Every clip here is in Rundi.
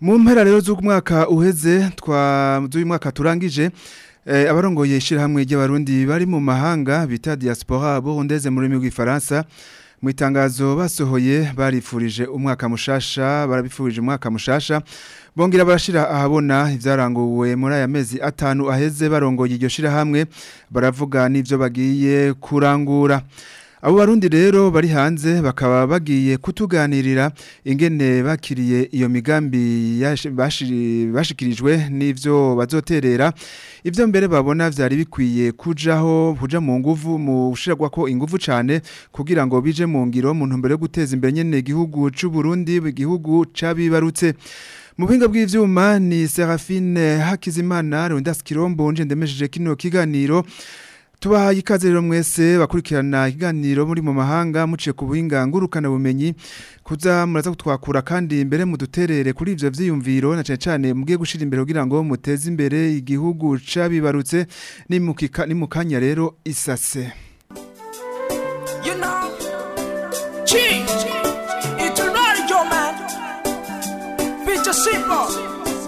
mu mpera rero z'umwaka uheze z'uyu mwaka turangije eh, abarongoye ishyirahamwe ry'abarundi bari mu mahanga bita diaspora burundeze mu rurimi rw'ifaransa mu itangazo basohoye barifurije umwaka mushasha barabifurije umwaka mushasha bongera barashira ahabona ibyaranguwe muri aya mezi atanu aheze barongoye iryo shira baravuga n'ivyo bagiye kurangura abo barundi rero bari hanze bakaba bagiye kutuganirira ingene bakiriye iyo migambi bashikirijwe n'ibyo bazoterera ibyo mbere babona byari bikwiye kujaho kuja mu nguvu mu gushiragwa ko inguvu cyane kugira ngo bije mu ngiro mu mbere yo guteza imbere nyine igihugu cy'u Burundi igihugu c'abibarutse mu buhinga bw'ivyuma ni Serafine Hakizimana Runda Skirombo nje ndemesheje kino kiganiro tubahaye ikaze rero mwese bakurikirana ikiganiro muri mu mahanga muciye ku buhinga ngurukana bumenyi kuza muraza kutwakura kandi imbere muduterere kuri ibyo byiyumviro na cyane cyane mugiye gushira imbere kugira ngo muteze imbere igihugu cabibarutse nimukika nimukanya rero isase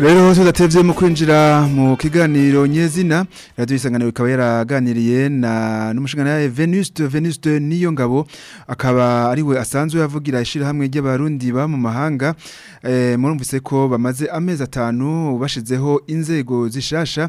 rero hose udatevye mu kwinjira mu kiganiro nyezina radio isangano ikaba yaraganiriye na n'umushinga ya Venuste Venuste niyo ngabo akaba ari we asanzwe yavugira ishira ry'abarundi ba mu mahanga Eh, murumvise ko bamaze amezi atanu bashizeho inzego zishasha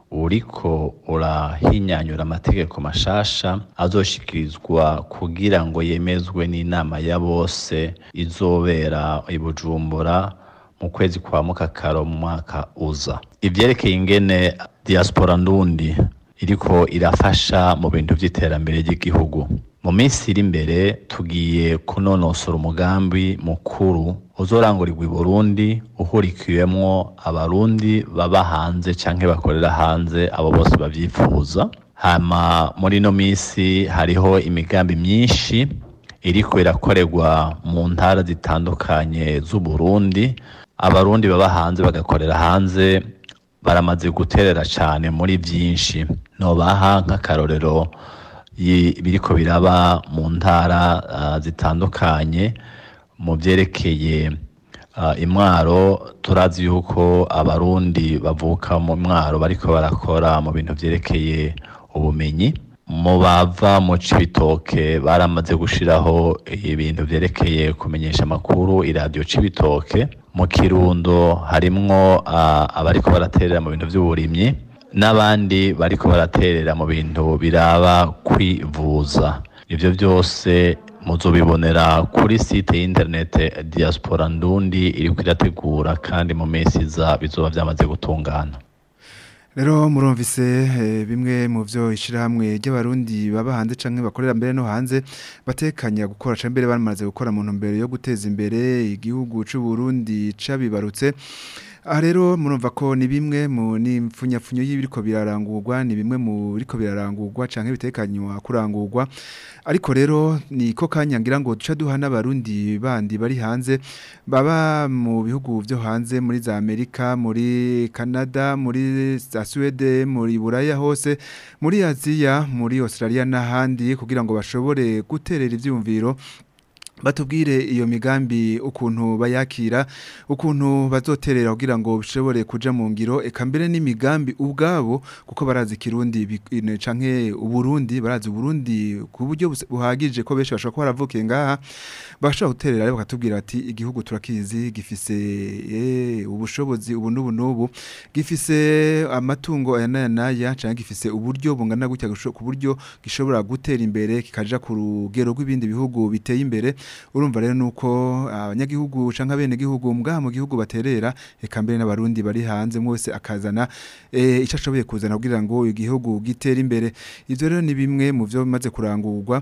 uriko urahinyanyura amategeko mashasha azoshikirizwa kugira ngo yemezwe n'inama ya bose izobera ibujumbura mu kwezi kwa mukakaro mu mwaka uza Ibyerekeye ingene diaspora ndundi iriko irafasha mu bintu by’iterambere ry'igihugu mu minsi iri imbere tugiye kunonosora umugambi mukuru uzorangurirwa i burundi uhurikiwemo abarundi baba hanze canke bakorera hanze abo bose babyifuza hama muri ino minsi hariho imigambi myinshi iri irakorerwa mu ntara zitandukanye z'uburundi abarundi baba hanze bagakorera hanze baramaze guterera cyane muri byinshi nobaha nk'akarorero biriko biraba mu ntara zitandukanye mu byerekeye imwaro turazi yuko abarundi bavuka mu mwaro bariko barakora mu bintu byerekeye ubumenyi mu bava mu cibitoke baramaze gushiraho ibintu byerekeye kumenyesha amakuru iradiyo cibitoke mu kirundo harimwo abariko baraterera mu bintu by'uburimyi n'abandi bariko baraterera mu bintu biraba kwivuza ibyo byose muzobibonera kuri site y'interinete diaspora ndundi iriko irategura kandi mu minsi iza bizoba byamaze gutungana rero murumvise eh, bimwe mu byo ishyirahamwe ry'abarundi baba hanze cyangwa bakorera mbere no hanze batekanya gukora cyangwa mbere bamaze gukora mu ntumbero yo guteza imbere igihugu cy'u Burundi cyabibarutse aha rero murumva ko ni bimwe mu nipfunyapfunyo y'ibiriko birarangurwa ni bimwe mu biriko birarangurwa canke bitekanywa kurangurwa ariko rero ni ko Kanyangira ngo duca duha n'abarundi bandi bari hanze baba mu bihugu byo hanze muri za Amerika muri Canada muri za Swede muri Buraya hose muri Aziya muri Australia n'ahandi kugira ngo bashobore guterera ivyumviro batubwire iyo migambi ukuntu bayakira ukuntu bazoterera kugira ngo bishobore kuja mu ngiro eka mbere n'imigambi ubwabo kuko barazi kirundi canke uburundi barazi uburundi ku buryo buhagije ko benshi bashobora kuba baravukiye ngaha bashobora guterera bakatubwira ati igihugu turakizi gifise eh, ubushobozi ubu n'ubu n'ubu gifise amatungo aya n'aya n'aya cyangwa gifise uburyo bungana gutya ku buryo gishobora gutera imbere kikaja ku rugero rw'ibindi bihugu biteye imbere urumva rero nuko ah, abanyagihugu canka bene gihugu mu gihugu baterera eka mbere n'abarundi bari hanze mwose akazana e, ico ashoboye kuzana kugira ngo igihugu gitera imbere ivyo rero ni bimwe mu byo bimaze kurangurwa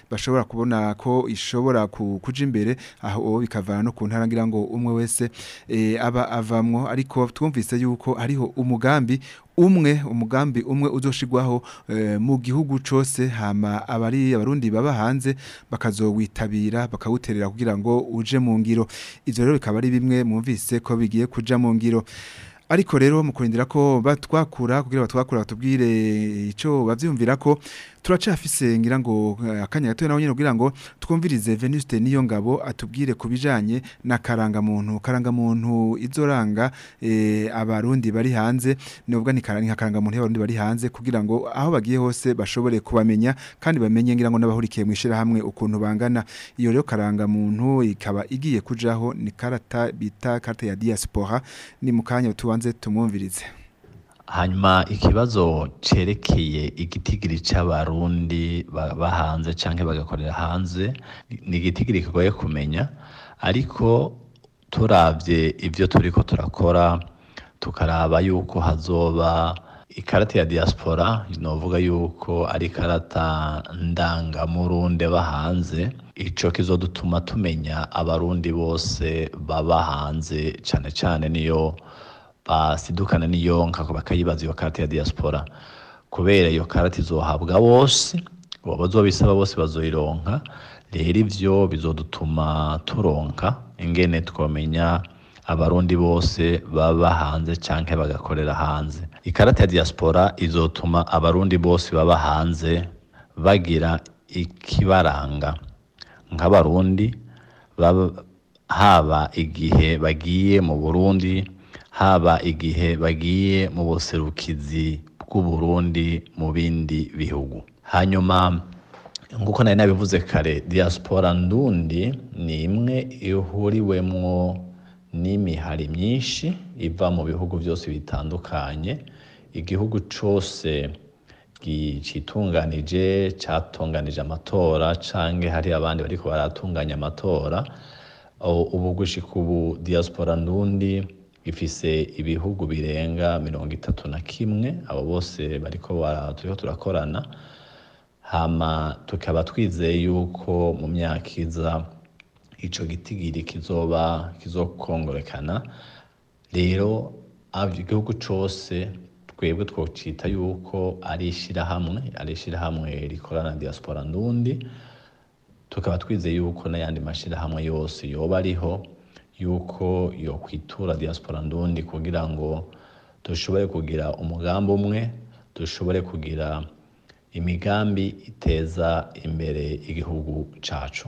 bashobora kubona ko ishobora bishobora kuja imbere aho bikavana no kuntarangira ngo umwe wese eh, aba avamwo ariko twumvise yuko ariho umugambi umwe umugambi umwe uzoshigwaho eh, mu gihugu cyose hama abari abarundi baba hanze bakazowitabira bakawuterera kugira ngo uje mu ngiro izo rero bikaba ari bimwe mwumvise ko bigiye kuja mu ngiro ariko rero mu kurindira ko batwakura kugira batwakura batubwire ico bavyumvira ko turacafise ngira ngo eh, akanya gato nawe nyine kugira ngo twumvirize Venuste niyo ngabo atubwire kubijanye na karanga muntu karanga muntu izoranga e, abarundi bari hanze nubwo ni karanga karanga muntu y'abarundi bari hanze kugira ngo aho bagiye hose bashobore kubamenya kandi bamenye ngira ngo n'abahurikiye mu ishira hamwe ukuntu bangana iyo rero karanga muntu ikaba igiye kujaho ni karata bita karata ya diaspora ni mukanya tubanze tumwumvirize hanyuma ikibazo cyerekeye igitigiri cy’abarundi baba hanze canke bagakorera hanze ni igitigiri kigoye kumenya ariko turabye ibyo turi ko turakora tukaraba yuko hazoba ikarata ya diaspora novuga yuko ari ikarata ndangamurundi ba hanze ico kizodutuma tumenya abarundi bose baba hanze cyane cyane niyo basidukana n'iyonka bakayibaza iyo karate ya diaspora kubera iyo karate izohabwa bose bazobisaba bose bazoyironka rero ibyo bizodutuma turonka ingene twamenya abarundi bose baba hanze canke bagakorera hanze ikarata ya diaspora izotuma abarundi bose baba hanze bagira ikibaranga nk'abarundi haba igihe bagiye mu burundi haba igihe bagiye mu buserukizi bw'uburundi mu bindi bihugu hanyuma nk'uko nari nabivuze kare diaspora ndundi ni imwe ihuriwemwo n'imihari myinshi iva mu bihugu byose bitandukanye igihugu cyose citunganije cyatunganije amatora canke hari abandi bariko baratunganya amatora ubu gushika ubu diaspora ndundi ifise ibihugu birenga mirongo itatu na kimwe abo bose bariko turiko turakorana hama tukaba twizeye yuko mu myaka iza icyo gitigiri kizoba kizokongorekana rero igihugu cyose twebwe twocita yuko ari ishirahamwe ari ishirahamwe rikorana diaspora n’undi tukaba twizeye yuko n'ayandi mashirahamwe yose yoba ariho yuko yokwitura diaspora ndundi kugira ngo dushobore kugira umugambi umwe dushobore kugira imigambi iteza imbere igihugu cacu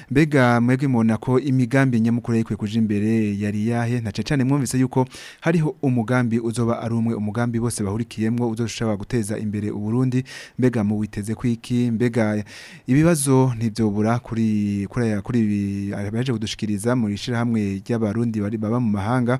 mbega mwebwe mubona ko imigambi nyamukuru ikwiye kuja imbere yari yahe na cyane mwumvise yuko hariho umugambi uzoba ari umwe umugambi bose bahurikiyemwo uzoshobora guteza imbere uburundi mbega mu witeze kwiki mbega ibibazo ntibyobura kuri kuri kuri abaje kudushikiriza mu ishirahamwe ry'abarundi bari baba mu mahanga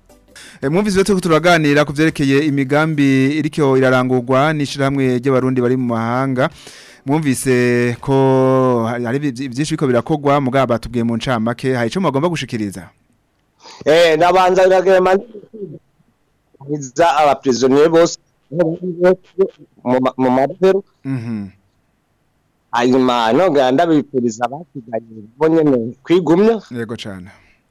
Eh, mwumvise rero turaganira ku byerekeye imigambi iriko irarangurwa n'ishyirahamwe ry'abarundi bari mu mahanga mwumvise ko hari byinshi biko birakogwa mugabo batubwiye mu ncamake hari icyo mugomba gushikiriza eh nabanza biragema iza abaprisonniers bose mu mabero mhm no ganda bipuriza basiganye bonyene kwigumya yego cyane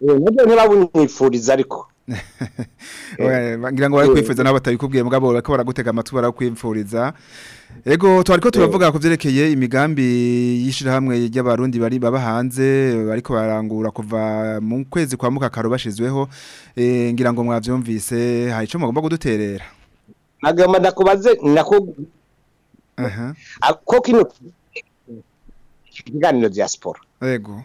nabyo ntibabunifuriza ariko Eh, eh, ngira ngo barakwifuriza eh. nabo batabikubwiye mugabo bariko baragutega amatwi barakwimfuriza ego ko turavuga ku byerekeye imigambi y'ishirahamwe ry'abarundi bari baba hanze bariko barangura kuva mu kwezi kwa mukakaro bashizweho e, ngira ngo mwavyumvise hari ico mugomba kuduterera agama ndakubaze nako aha uh -huh. ko kino kiganiro vya ego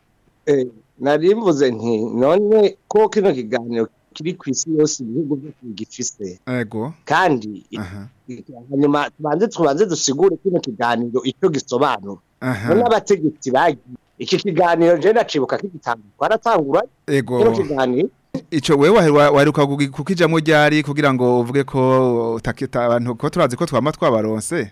nari mvuze nti none ko kino kiganiro kiri ku isi yose ibihugu byo gifise yego kandi hanyuma tubanze tubanze dusigure kino kiganiro icyo gisobanura n'abategetsi bagiye iki kiganiro je ndacibuka kigitanga twaratangura yego kino kiganiro Icho wewe waheruka kukijamo ryari kugira ngo uvuge ko utakita abantu ko turazi ko twama twabaronse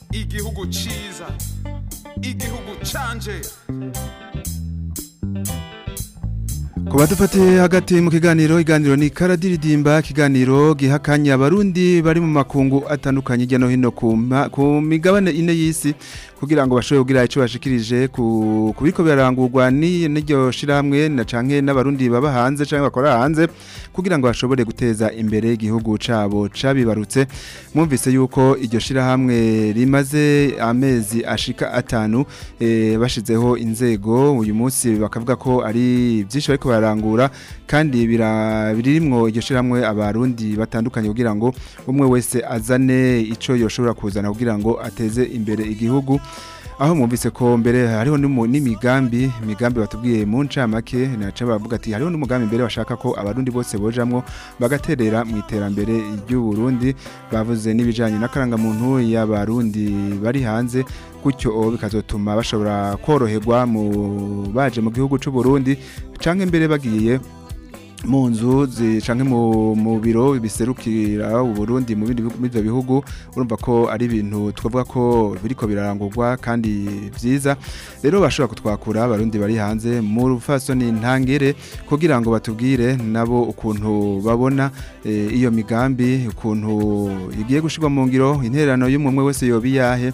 canje kuba dufatiye hagati mu kiganiro iganiro ni karadiridimba kiganiro gihakanya abarundi bari mu makungu atandukanye hirya no hino ku migabane ine y'isi kugira ngo bashobore kugira icyo bashikirije ku biko birarangurwa n'iryo shiramwe na canke n'abarundi baba hanze cyangwa bakora hanze kugira ngo bashobore guteza imbere igihugu cabo cabibarutse mwumvise yuko iryo shirahamwe rimaze amezi ashika atanu e, inzego uyu munsi bakavuga ko ari byinshi bariko bararangura kandi birimwo iryo shyirahamwe abarundi batandukanye kugira ngo umwe wese azane icyo yoshobora kuzana kugira ngo ateze imbere igihugu aho mwumvise ko mbere hariho n'imigambi imigambi batubwiye mu ncamake naca bavuga ati hariho n'umugambi mbere bashaka ko abarundi bose bojamwo bagaterera mu iterambere ry'u Burundi bavuze n'ibijanye n'akarangamuntu y'abarundi bari hanze gutyo bikazatuma bashobora koroherwa mu baje mu gihugu cy'u Burundi canke mbere bagiye mu nzu zicange mu biro biserukira Burundi mu bindi bihugu urumva ko ari ibintu twavuga ko biriko birarangurwa kandi byiza rero bashobora kutwakura abarundi bari hanze mu ni ntangere kugira ngo batubwire nabo ukuntu babona eh, iyo migambi ukuntu igiye gushyirwa mu ngiro intererano y'umwe wese yobiyahe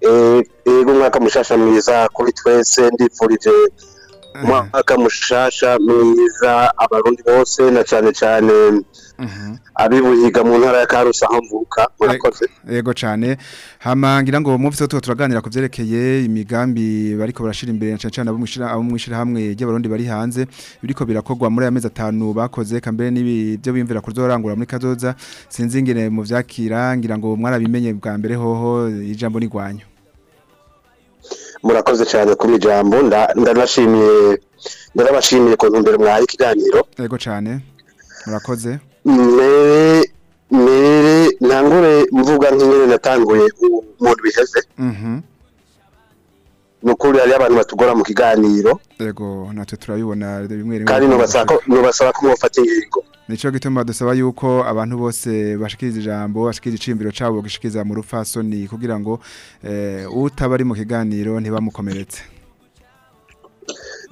yego eh, umwaka mushasha mwiza kuri twese ndifurije umwaka mushasha mwiza abarundi bose na cyane cyane abibuhiga mu ntara ya karusa mvuka murakoze yego cyane hamangira ngo mu byo turaganira ku byerekeye imigambi bariko barashira imbere cyane cyane abo mwishyira hamwe ry'abarundi bari hanze biriko birakorwa muri aya mezi atanu bakoze kambere n'ibyo biyumvira kuzorangura muri kazoza sinzingire mu byakira ngira ngo mwarabimenye bwa mbere hoho ijambo n'igwanyo murakoze cyane kubijya mbunda ndanashimiye ndarabashimiye ukuntu mbere mwaye ikiganiro yego cyane murakoze mbere ntangure mvuga nk'inyine natanguye umuntu biheze mhm. ni ukuri hariyo abantu batugora mu kiganiro yego natwe turabibona rimwe rimwe kandi nubasaba ko mwafata ingingo Nico gituma dusaba yuko abantu bose bashikiriza ijambo bashikiriza icimbiro cabo gishikiriza mu rufasoni kugira ngo eh, utabari mu kiganiro ntibamukomeretse.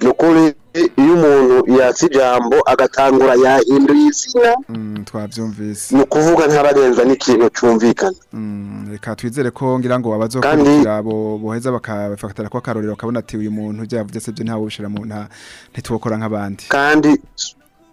Nukuri iyo umuntu yatsi ijambo agatangura yahinduye izina mm, twavyumvise. Nukuvuga ntabarenza n'ikintu cumvikana. Mm, reka twizere ko ngira ngo abazokurikira abo boheza bakafatara kwa karorero kabona ati uyu muntu byavuze se byo ntawo bishira mu nta ntitwokora nk'abandi. Kandi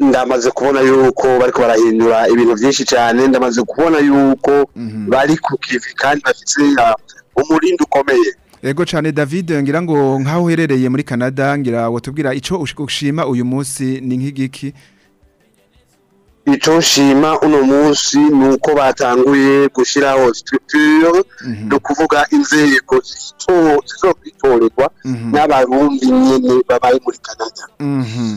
ndamaze kubona yuko bariko barahindura ibintu byinshi cyane ndamaze kubona yuko mhm. bari ku kivi kandi bafite uh, umurinda ukomeye Ego cyane David ngira ngo nkaho uherereye muri Canada ngira watubwira ico ushima uyu munsi ni nk'igiki Ico nshima uno munsi ni uko batanguye gushyiraho structure mhm. no kuvuga inzego zizokwitoregwa mhm. n'abarundi nyene babaye muri Canada mhm.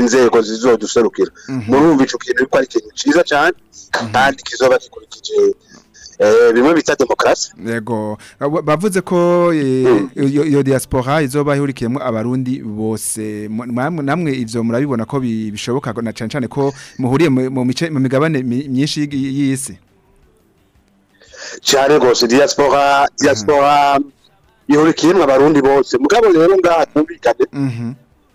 inzego zizoduserukira mm-hmm. murumva ico kintu ariko ari ikintu ciza cyane kandi kizoba gikurikije Eh, bimwe bita demokarasi yego bavuze ko iyo eh, hmm. diaspora izoba ihurikiyemo abarundi bose namwe ibyo murabibona ko bishoboka na cyane cyane ko muhuriye mu migabane myinshi y'isi cyane rwose diaspora diaspora hmm. ihurikiyemo abarundi bose mugabo rero ngaha twumvikane mhm.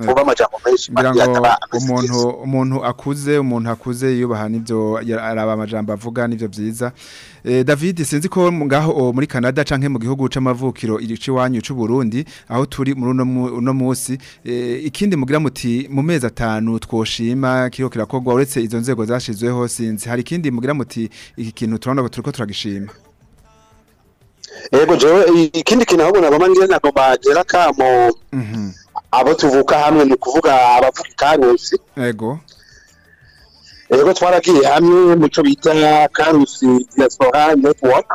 eh, kuba amajambo menshi umuntu umuntu akuze umuntu akuze yubaha n'ibyo araba amajambo avuga n'ibyo byiza eh, David sinzi ko ngaho oh, muri Canada canke mu gihugu c'amavukiro igice wanyu c'u Burundi aho turi muri uno munsi eh, ikindi mugira muti mu mezi atanu twoshima kiro kirakogwa uretse izo nzego zashizweho sinzi hari ikindi mugira muti iki kintu turabona turiko turagishima ego jewe ikindi kintu ahubwo nabama ngira nagomba gera kamo mhm. abo tuvuka hamwe ni kuvuga abavuga ego Ego. yego twaragiye hamwe muco bita karusi diaspora network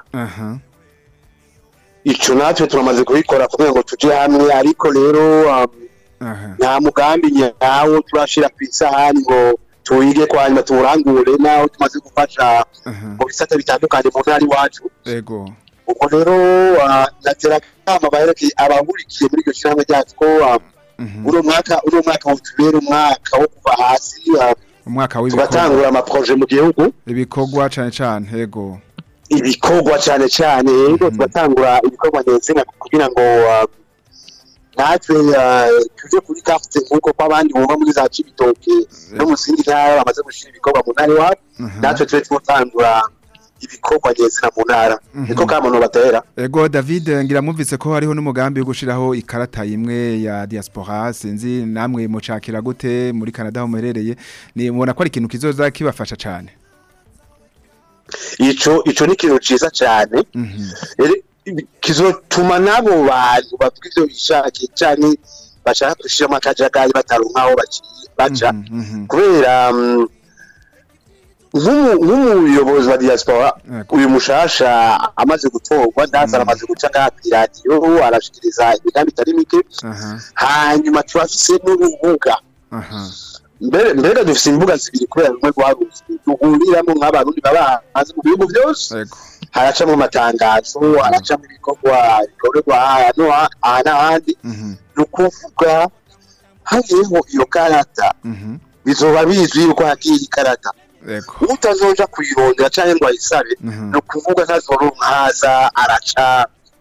ico natwe turamaze kubikora kugira ngo tuje hamwe ariko rero um, nta mugambi nyawo turashira ku isahani ngo tuige kwa hanyuma tuwurangure naho tumaze gufasha mu bisata bitandukanye mu ntara wacu. yego ubwo rero nagera inama bahereke abamurikiye muri iryo shyirahamwe ryatwo um, mhm. uri umwaka uri umwaka utubera umwaka wo kuva hasi um, umwaka w'ibikorwa tubatangura amaproje mu gihugu ibikorwa cyane cyane yego ibikorwa cyane cyane yego mhm. tubatangura ibikorwa ndetse kugira ngo um, natwe uh, tuje kuri kafite nk'uko kw'abandi bumva muri za cibitoke no mu zindi ntara bamaze gushyira ibikorwa mu ntara iwacu mhm. natwe tube twatangura ibikorwa ngezina mu ntara mhm. niko kamuntu batera ego david ngira mwumvise ko hariho n'umugambi wo gushyiraho ikarata imwe ya diaspora sinzi namwe mucakira gute muri canada aho muherereye ni mubona ko ari ikintu kizoza kibafasha cyane ico ico ni ikintu cyiza cyane mhm. kizotuma n'abo bantu bavuga ibyo bishakiye cyane bashaka gushyiramo akajagari bataronka baca mhm, kubera mm, nk'umuyobozi wa diaspora uyu mushasha amaze gutorwa ndaza mm. aramaze guca ngaha kw'iradiyo arashikiriza imigambi itari mike hanyuma turafise n'urubuga mbega dufise imbuga zibiri kubera rumwe rwaruzi duhuriramo nk'abarundi baba mu bihugu byose haracamo amatangazo mm. haracamo ibikorwa bikorerwa ahantu aha n'ahandi mm-hmm. ni ukuvuga hagiyeho iyo karata mm-hmm. bizoba bizwi yuko hagiye ikarata utazoja kuyirondera cyangwa ngo ayisabe ni ukuvuga ntazora umwaza araca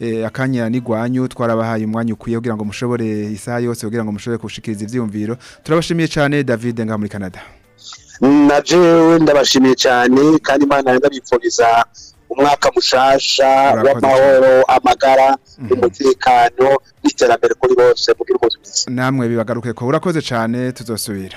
eh, akanya n'igwanyu twarabahaye umwanya ukwiye kugira ngo mushobore isaha yose kugira ngo mushobore kushikiriza ibyiyumviro turabashimiye cyane david nga muri canada na jewe ndabashimiye cyane kandi imana ndabipfuriza umwaka mushasha w'amahoro amagara mhm. umutekano n'iterambere kuri bose mugire umunsi mwiza namwe bibagaruke ko urakoze cyane tuzosubira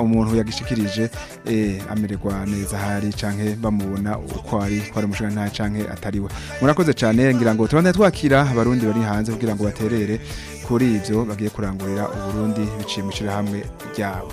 umuntu yagishikirije amererwa neza hari canke bamubona uko ari ko ari umushinga nta atariwe murakoze cyane ngira ngo tubandanye twakira abarundi bari hanze kugira ngo baterere kuri ibyo bagiye kurangurira uburundi biciye mu ishyirahamwe ryabo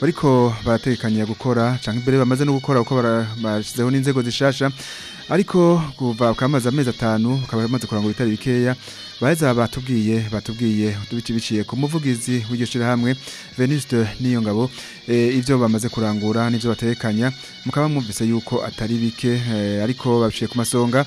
bariko baratekanya gukora cyangwa imbere bamaze no gukora kuko bashyizeho n'inzego zishasha ariko kuva kamaze amezi atanu ukaba bamaze kurangura bitari bikeya baheza batubwiye batubwiye biciye ku muvugizi w'iryo shyirahamwe veniste n'iyo ngabo e, ibyo bamaze kurangura n'ibyo baterekanya mukaba mwumvise yuko atari bike e, ariko babiciye ku masonga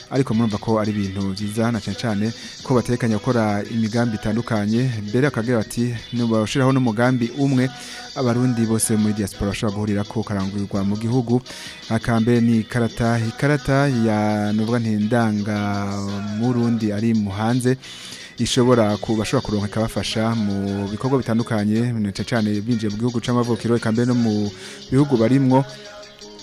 ariko murumva ko ari ibintu byiza na cyane cyane ko batekanya gukora imigambi itandukanye mbere bakagira bati nubashiraho n'umugambi umwe abarundi bose muri diaspora bashobora guhurira ko karangurirwa mu gihugu akambere ni karata ikarata ya nuvuga nti ndanga murundi ari muhanze ishobora kubashobora kuronka ikabafasha mu bikorwa bitandukanye cyane binjiye mu gihugu cy'amavukiro eka mbere no mu bihugu barimwo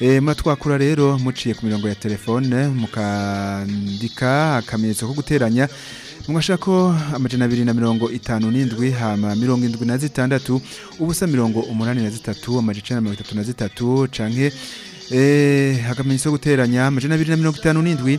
eh, matwakura rero muciye ku mirongo ya telefone mukandika akamenyetso ko guteranya mwashaka ko amajana abiri na mirongo itanu n'indwi hama mirongo indwi na zitandatu ubusa mirongo umunani na zitatu amajana mirongo itatu na zitatu canke eh, hakamenyetso guteranya amajana abiri na mirongo itanu n'indwi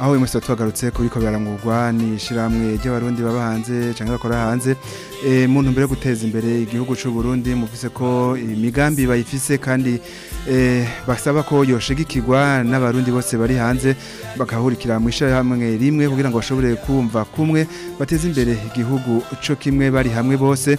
aho uyu munsi twatugarutse kuriko barangurwa ni shiramwe ry'abarundi baba hanze canke bakora hanze eh, mu ntumbero yo guteza imbere igihugu cy'u Burundi muvise ko imigambi bayifise kandi eh, basaba ko yoshigikirwa n'abarundi bose bari hanze bakahurikira mu ishyirahamwe rimwe kugira ngo bashobore kumva kumwe bateze imbere igihugu cyo kimwe bari hamwe bose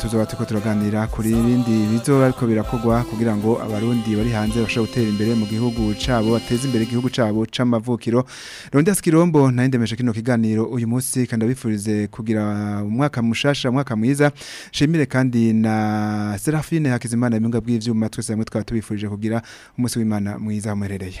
tuzaba turiko turaganira kuri ibindi bizoba ariko birakogwa kugira ngo abarundi bari hanze bashobora gutera imbere mu gihugu cabo bateze imbere igihugu cabo c'amavukiro rondas kirombo nayindemeshe kino kiganiro uyu munsi kandi abifurize kugira umwaka mushasha umwaka mwiza shimire kandi na Serafine Hakizimana ibiunga bw'ivyuma twese hamwe twaba tubifurije kugira umunsi w'imana mwiza muherereye